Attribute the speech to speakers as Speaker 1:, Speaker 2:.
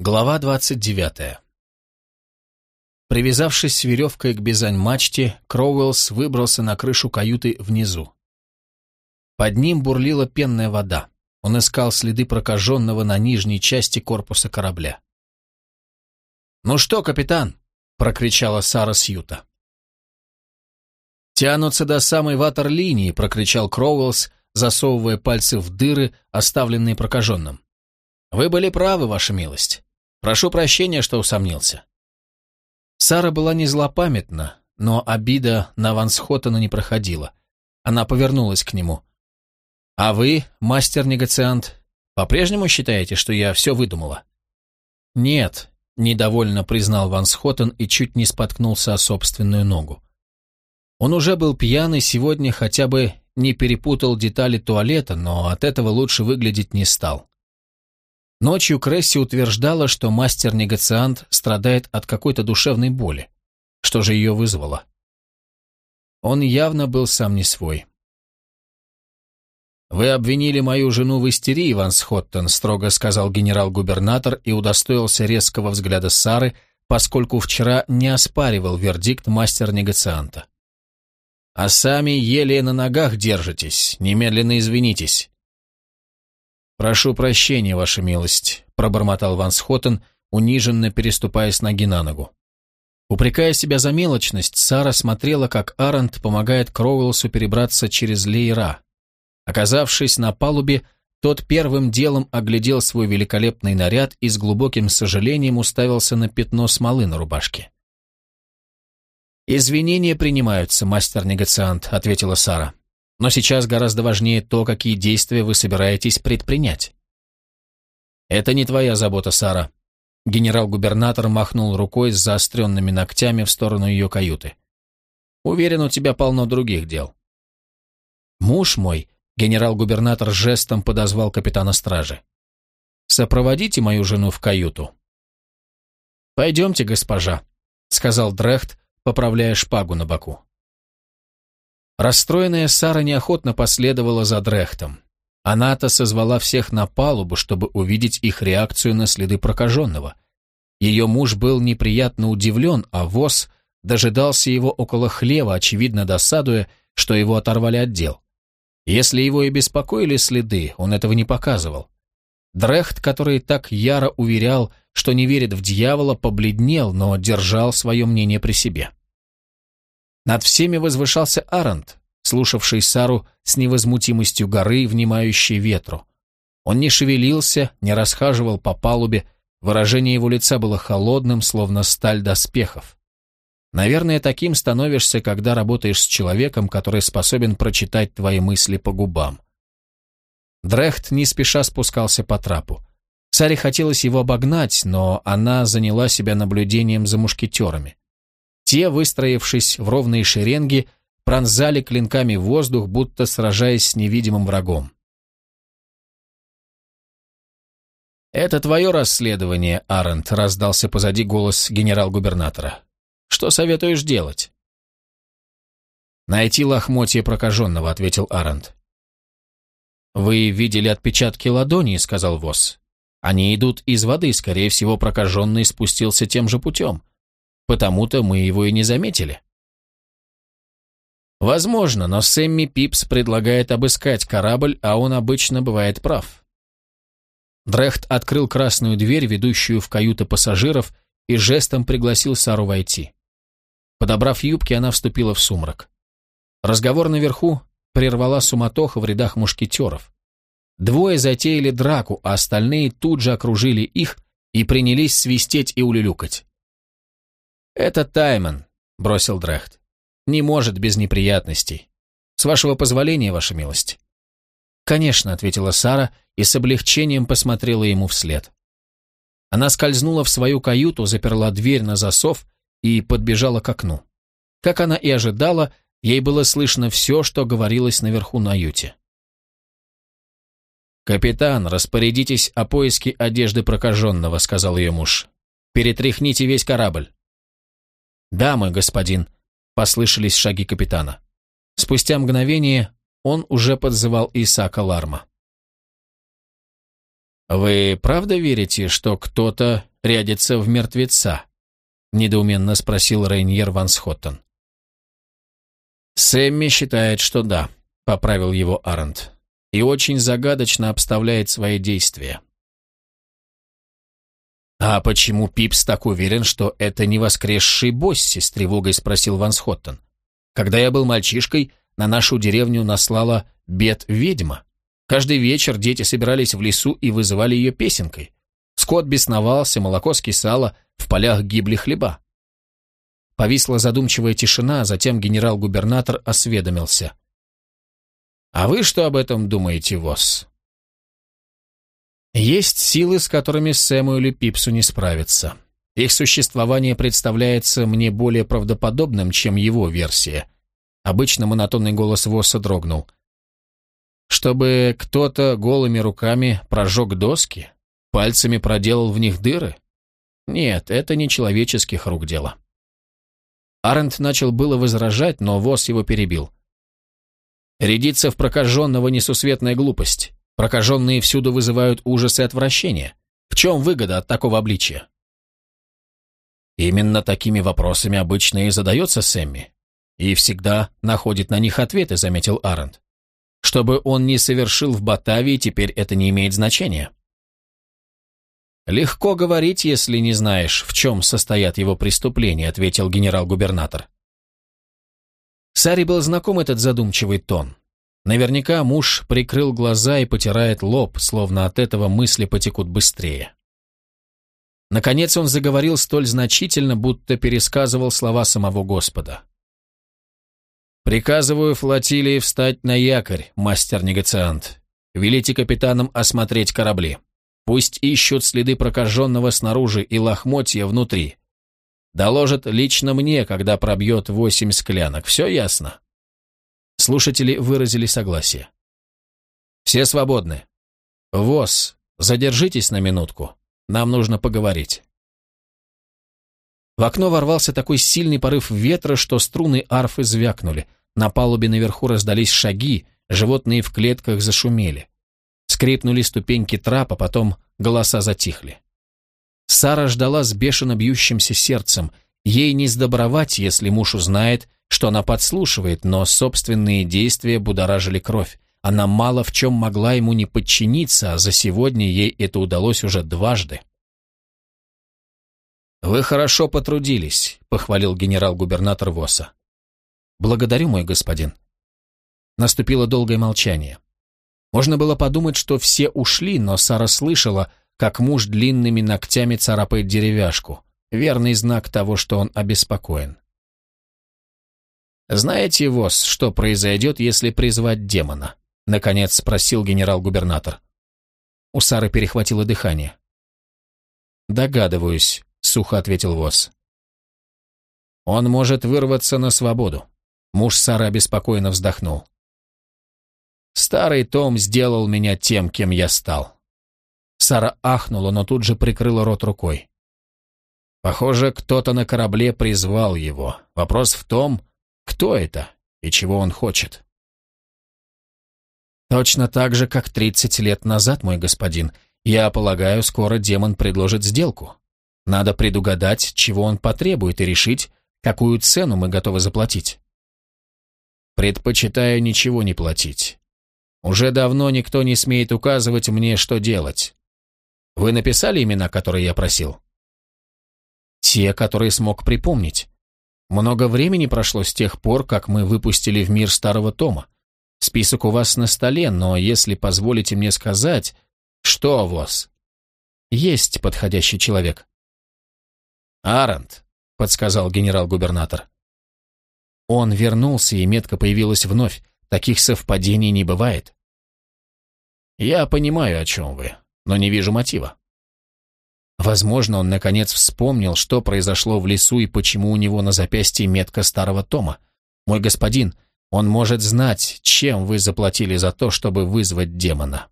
Speaker 1: Глава 29. Привязавшись веревкой к бизань-мачте, Кроуэллс выбрался на крышу каюты внизу. Под ним бурлила пенная вода. Он искал следы прокаженного на нижней части корпуса корабля. «Ну что, капитан?» — прокричала Сара Сьюта. «Тянутся до самой ватерлинии», — прокричал Кроуэллс, засовывая пальцы в дыры, оставленные прокаженным. «Вы были правы, ваша милость. Прошу прощения, что усомнился». Сара была не злопамятна, но обида на Вансхоттена не проходила. Она повернулась к нему. «А вы, мастер-негациант, по-прежнему считаете, что я все выдумала?» «Нет», — недовольно признал Вансхоттен и чуть не споткнулся о собственную ногу. Он уже был пьян и сегодня хотя бы не перепутал детали туалета, но от этого лучше выглядеть не стал. Ночью Кресси утверждала, что мастер-негациант страдает от какой-то душевной боли. Что же ее вызвало? Он явно был сам не свой. «Вы обвинили мою жену в истерии, Ван Схоттон», строго сказал генерал-губернатор и удостоился резкого взгляда Сары, поскольку вчера не оспаривал вердикт мастер-негацианта. «А сами еле на ногах держитесь, немедленно извинитесь». «Прошу прощения, ваша милость», — пробормотал Ван Схоттен, униженно переступая с ноги на ногу. Упрекая себя за мелочность, Сара смотрела, как Арент помогает Кроуэлсу перебраться через лейра. Оказавшись на палубе, тот первым делом оглядел свой великолепный наряд и с глубоким сожалением уставился на пятно смолы на рубашке. «Извинения принимаются, мастер-негациант», — ответила Сара. Но сейчас гораздо важнее то, какие действия вы собираетесь предпринять. Это не твоя забота, Сара. Генерал-губернатор махнул рукой с заостренными ногтями в сторону ее каюты. Уверен, у тебя полно других дел. Муж мой, генерал-губернатор жестом подозвал капитана стражи. Сопроводите мою жену в каюту. Пойдемте, госпожа, сказал Дрехт, поправляя шпагу на боку. Расстроенная Сара неохотно последовала за Дрехтом. Она-то созвала всех на палубу, чтобы увидеть их реакцию на следы прокаженного. Ее муж был неприятно удивлен, а Вос дожидался его около хлева, очевидно досадуя, что его оторвали от дел. Если его и беспокоили следы, он этого не показывал. Дрехт, который так яро уверял, что не верит в дьявола, побледнел, но держал свое мнение при себе. Над всеми возвышался Арант, слушавший Сару с невозмутимостью горы, внимающей ветру. Он не шевелился, не расхаживал по палубе, выражение его лица было холодным, словно сталь доспехов. Наверное, таким становишься, когда работаешь с человеком, который способен прочитать твои мысли по губам. Дрехт не спеша спускался по трапу. Саре хотелось его обогнать, но она заняла себя наблюдением за мушкетерами. Те, выстроившись в ровные шеренги, пронзали клинками воздух, будто сражаясь с невидимым врагом. «Это твое расследование, Арент», — раздался позади голос генерал-губернатора. «Что советуешь делать?» «Найти лохмотье прокаженного», — ответил Арент. «Вы видели отпечатки ладони», — сказал Восс. «Они идут из воды, скорее всего, прокаженный спустился тем же путем. Потому-то мы его и не заметили. Возможно, но Сэмми Пипс предлагает обыскать корабль, а он обычно бывает прав. Дрехт открыл красную дверь, ведущую в каюты пассажиров, и жестом пригласил Сару войти. Подобрав юбки, она вступила в сумрак. Разговор наверху прервала суматоха в рядах мушкетеров. Двое затеяли драку, а остальные тут же окружили их и принялись свистеть и улюлюкать. «Это Таймон», — бросил Дрехт. «Не может без неприятностей. С вашего позволения, ваша милость». «Конечно», — ответила Сара и с облегчением посмотрела ему вслед. Она скользнула в свою каюту, заперла дверь на засов и подбежала к окну. Как она и ожидала, ей было слышно все, что говорилось наверху на юте. «Капитан, распорядитесь о поиске одежды прокаженного», — сказал ее муж. «Перетряхните весь корабль». «Да, мой господин», — послышались шаги капитана. Спустя мгновение он уже подзывал Исаака Ларма. «Вы правда верите, что кто-то рядится в мертвеца?» — недоуменно спросил Рейньер Ван Схоттен. «Сэмми считает, что да», — поправил его Арент, «и очень загадочно обставляет свои действия». «А почему Пипс так уверен, что это не воскресший Босси?» — с тревогой спросил Ван Схоттен. «Когда я был мальчишкой, на нашу деревню наслала бед-ведьма. Каждый вечер дети собирались в лесу и вызывали ее песенкой. Скот бесновался, молоко скисало, в полях гибли хлеба. Повисла задумчивая тишина, а затем генерал-губернатор осведомился. «А вы что об этом думаете, Восс?» Есть силы, с которыми Сэмуэлю Пипсу не справиться. Их существование представляется мне более правдоподобным, чем его версия. Обычно монотонный голос Восса дрогнул. Чтобы кто-то голыми руками прожег доски, пальцами проделал в них дыры? Нет, это не человеческих рук дело. Арент начал было возражать, но Восс его перебил. Рядиться в прокаженного несусветная глупость. Прокаженные всюду вызывают ужас и отвращение. В чем выгода от такого обличия? Именно такими вопросами обычно и задается Сэмми. И всегда находит на них ответы, заметил Арент. Чтобы он не совершил в Батавии, теперь это не имеет значения. «Легко говорить, если не знаешь, в чем состоят его преступления», ответил генерал-губернатор. Саре был знаком этот задумчивый тон. Наверняка муж прикрыл глаза и потирает лоб, словно от этого мысли потекут быстрее. Наконец он заговорил столь значительно, будто пересказывал слова самого Господа. «Приказываю флотилии встать на якорь, мастер-негациант. Велите капитанам осмотреть корабли. Пусть ищут следы прокаженного снаружи и лохмотья внутри. Доложат лично мне, когда пробьет восемь склянок. Все ясно?» Слушатели выразили согласие. «Все свободны. ВОЗ, задержитесь на минутку. Нам нужно поговорить». В окно ворвался такой сильный порыв ветра, что струны арфы звякнули. На палубе наверху раздались шаги, животные в клетках зашумели. Скрипнули ступеньки трапа, потом голоса затихли. Сара ждала с бешено бьющимся сердцем. Ей не сдобровать, если муж узнает, что она подслушивает, но собственные действия будоражили кровь. Она мало в чем могла ему не подчиниться, а за сегодня ей это удалось уже дважды. «Вы хорошо потрудились», — похвалил генерал-губернатор Воса. «Благодарю, мой господин». Наступило долгое молчание. Можно было подумать, что все ушли, но Сара слышала, как муж длинными ногтями царапает деревяшку. Верный знак того, что он обеспокоен. «Знаете, Вос, что произойдет, если призвать демона?» — наконец спросил генерал-губернатор. У Сары перехватило дыхание. «Догадываюсь», — сухо ответил Вос. «Он может вырваться на свободу». Муж Сары обеспокоенно вздохнул. «Старый Том сделал меня тем, кем я стал». Сара ахнула, но тут же прикрыла рот рукой. Похоже, кто-то на корабле призвал его. Вопрос в том, кто это и чего он хочет? Точно так же, как 30 лет назад, мой господин. Я полагаю, скоро демон предложит сделку. Надо предугадать, чего он потребует, и решить, какую цену мы готовы заплатить. Предпочитаю ничего не платить. Уже давно никто не смеет указывать мне, что делать. Вы написали имена, которые я просил? Те, которые смог припомнить. Много времени прошло с тех пор, как мы выпустили в мир старого тома. Список у вас на столе, но если позволите мне сказать, что у вас? Есть подходящий человек. Арант, подсказал генерал-губернатор. Он вернулся, и метка появилась вновь. Таких совпадений не бывает. Я понимаю, о чем вы, но не вижу мотива. Возможно, он наконец вспомнил, что произошло в лесу и почему у него на запястье метка старого тома. «Мой господин, он может знать, чем вы заплатили за то, чтобы вызвать демона».